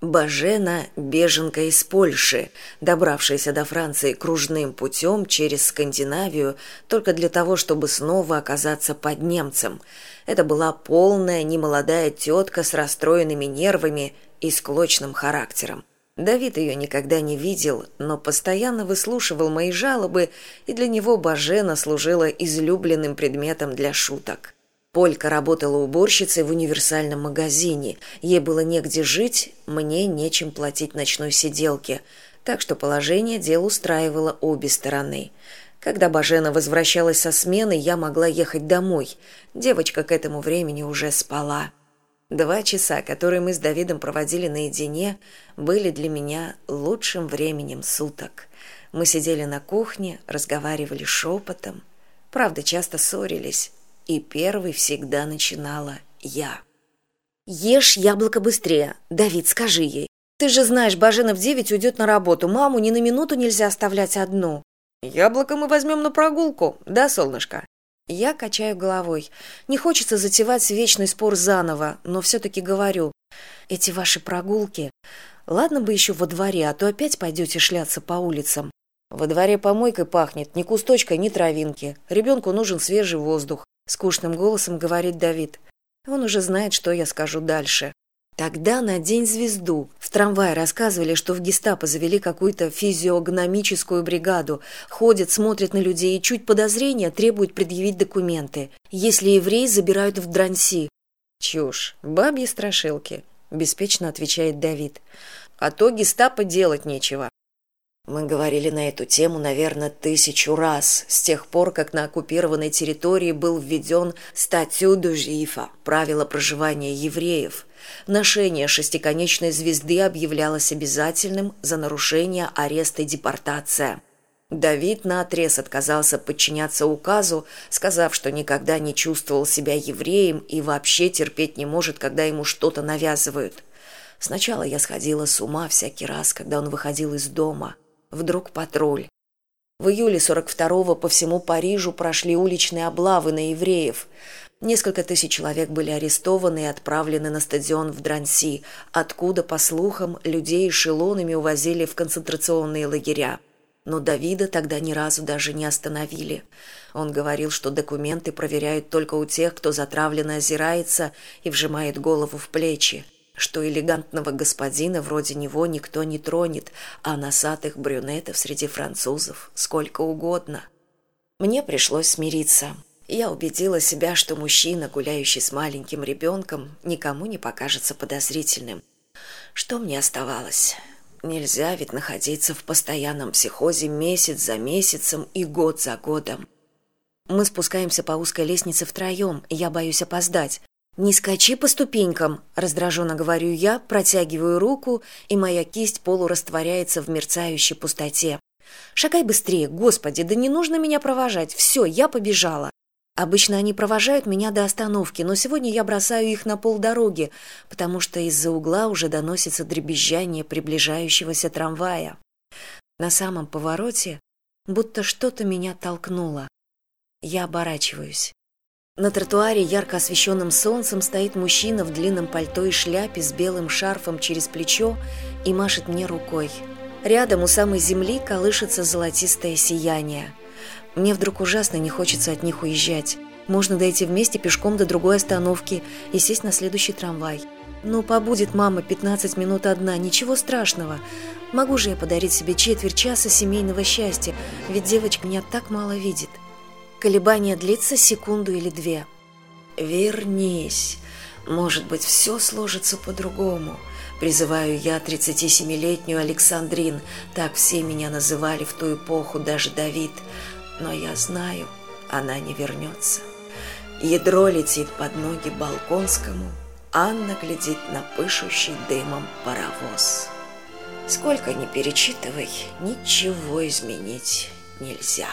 Бажена – беженка из Польши, добравшаяся до Франции кружным путем через Скандинавию только для того, чтобы снова оказаться под немцем. Это была полная, немолодая тетка с расстроенными нервами и склочным характером. Давид ее никогда не видел, но постоянно выслушивал мои жалобы, и для него Бажена служила излюбленным предметом для шуток. Полька работала уборщицей в универсальном магазине. Ей было негде жить, мне нечем платить ночной сиделке. Так что положение дел устраивало обе стороны. Когда Бажена возвращалась со смены, я могла ехать домой. Девочка к этому времени уже спала. Два часа, которые мы с Давидом проводили наедине, были для меня лучшим временем суток. Мы сидели на кухне, разговаривали шепотом. Правда, часто ссорились, и первый всегда начинала я. «Ешь яблоко быстрее. Давид, скажи ей. Ты же знаешь, Бажена в девять уйдет на работу. Маму ни на минуту нельзя оставлять одну». «Яблоко мы возьмем на прогулку, да, солнышко?» Я качаю головой. Не хочется затевать вечный спор заново, но все-таки говорю. Эти ваши прогулки... Ладно бы еще во дворе, а то опять пойдете шляться по улицам. Во дворе помойкой пахнет, ни кусточка, ни травинки. Ребенку нужен свежий воздух скучным голосом говорит давид. Он уже знает что я скажу дальше. Тогда на день звезду в трамвае рассказывали что в гестапо завели какую то физиогномическую бригаду. Ходят смотрят на людей и чуть подозрения требуют предъявить документы. Если евреи забирают в дранси. Чушь. Бабьи страшилки беспечно отвечает давид. А то гестапо делать нечего мы говорили на эту тему, наверное, тысячу раз, с тех пор, как на оккупированной территории был введен статью Дужифа, правило проживания евреев. Ношение шестиконечной звезды объявлялось обязательным за нарушение ареста и депортация. Давид наотрез отказался подчиняться указу, сказав, что никогда не чувствовал себя евреем и вообще терпеть не может, когда ему что-то навязывают. Сначала я сходила с ума всякий раз, когда он выходил из дома – вдруг патруль. В июле 42-го по всему Парижу прошли уличные облавы на евреев. Несколько тысяч человек были арестованы и отправлены на стадион в Дранси, откуда, по слухам, людей эшелонами увозили в концентрационные лагеря. Но Давида тогда ни разу даже не остановили. Он говорил, что документы проверяют только у тех, кто затравленно озирается и вжимает голову в плечи что элегантного господина вроде него никто не тронет, а носатых брюнетов среди французов сколько угодно. Мне пришлось смириться. Я убедила себя, что мужчина, гуляющий с маленьким ребенком, никому не покажется подозрительным. Что мне оставалось? Нельзя ведь находиться в постоянном психозе месяц за месяцем и год за годом. Мы спускаемся по узкой лестнице втроем, и я боюсь опоздать не скачи по ступенькам раздраженно говорю я протягиваю руку и моя кисть полурастворяется в мерцающей пустоте. Шагай быстрее господи да не нужно меня провожать. Все я побежала обычно они провожают меня до остановки но сегодня я бросаю их на полдороги потому что из за угла уже доносится дребезжание приближающегося трамвая. На самом повороте будто что то меня толкнуло. Я оборачиваюсь на тротуаре, ярко освещенным солнцем, стоит мужчина в длинном пальто и шляпе с белым шарфом через плечо и машет мне рукой. Рядом у самой земли колышется золотистое сияние. Мне вдруг ужасно не хочется от них уезжать. Можно дойти вместе пешком до другой остановки и сесть на следующий трамвай. Ну, побудет мама 15 минут одна, ничего страшного. Могу же я подарить себе четверть часа семейного счастья, ведь девочка меня так мало видит. Колебание длится секунду или две. «Вернись. Может быть, все сложится по-другому». Призываю я 37-летнюю Александрин, так все меня называли в ту эпоху, даже Давид. Но я знаю, она не вернется. Ядро летит под ноги Балконскому, Анна глядит на пышущий дымом паровоз. Сколько ни перечитывай, ничего изменить нельзя.